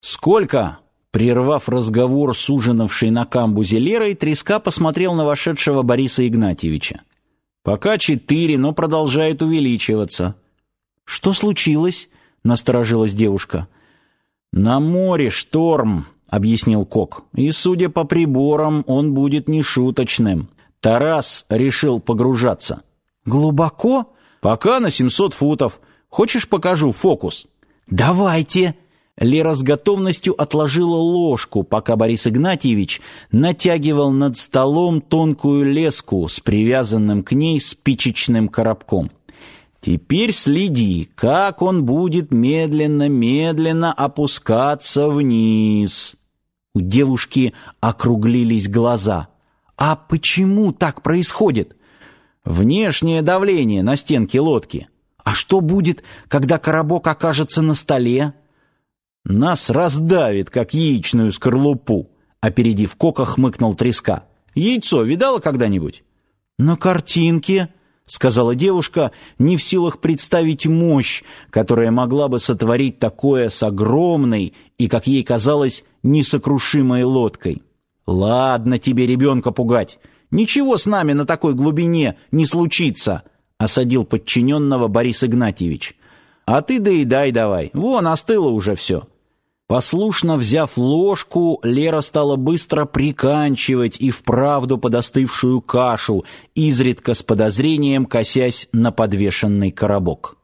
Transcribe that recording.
«Сколько?» Прервав разговор с ужинавшей на камбузе Лерой, Треска посмотрел на вошедшего Бориса Игнатьевича. «Пока четыре, но продолжает увеличиваться». «Что случилось?» — насторожилась девушка. «На море шторм», — объяснил Кок. «И, судя по приборам, он будет нешуточным. Тарас решил погружаться». «Глубоко?» «Пока на семьсот футов. Хочешь, покажу фокус?» «Давайте!» Лера с готовностью отложила ложку, пока Борис Игнатьевич натягивал над столом тонкую леску с привязанным к ней спичечным коробком. Теперь следи, как он будет медленно-медленно опускаться вниз. У девушки округлились глаза. А почему так происходит? Внешнее давление на стенке лодки. А что будет, когда коробок окажется на столе? Нас раздавит, как яичную скорлупу, опередив кока, хмыкнул треска. Яйцо видала когда-нибудь? На картинке, сказала девушка, не в силах представить мощь, которая могла бы сотворить такое с огромной и, как ей казалось, несокрушимой лодкой. Ладно тебе ребенка пугать. Ничего с нами на такой глубине не случится, осадил подчиненного Борис Игнатьевич. А ты доедай давай. Вон остыло уже все. Послушно взяв ложку, Лера стала быстро приканчивать и вправду подостывшую кашу, изредка с подозрением косясь на подвешенный коробок.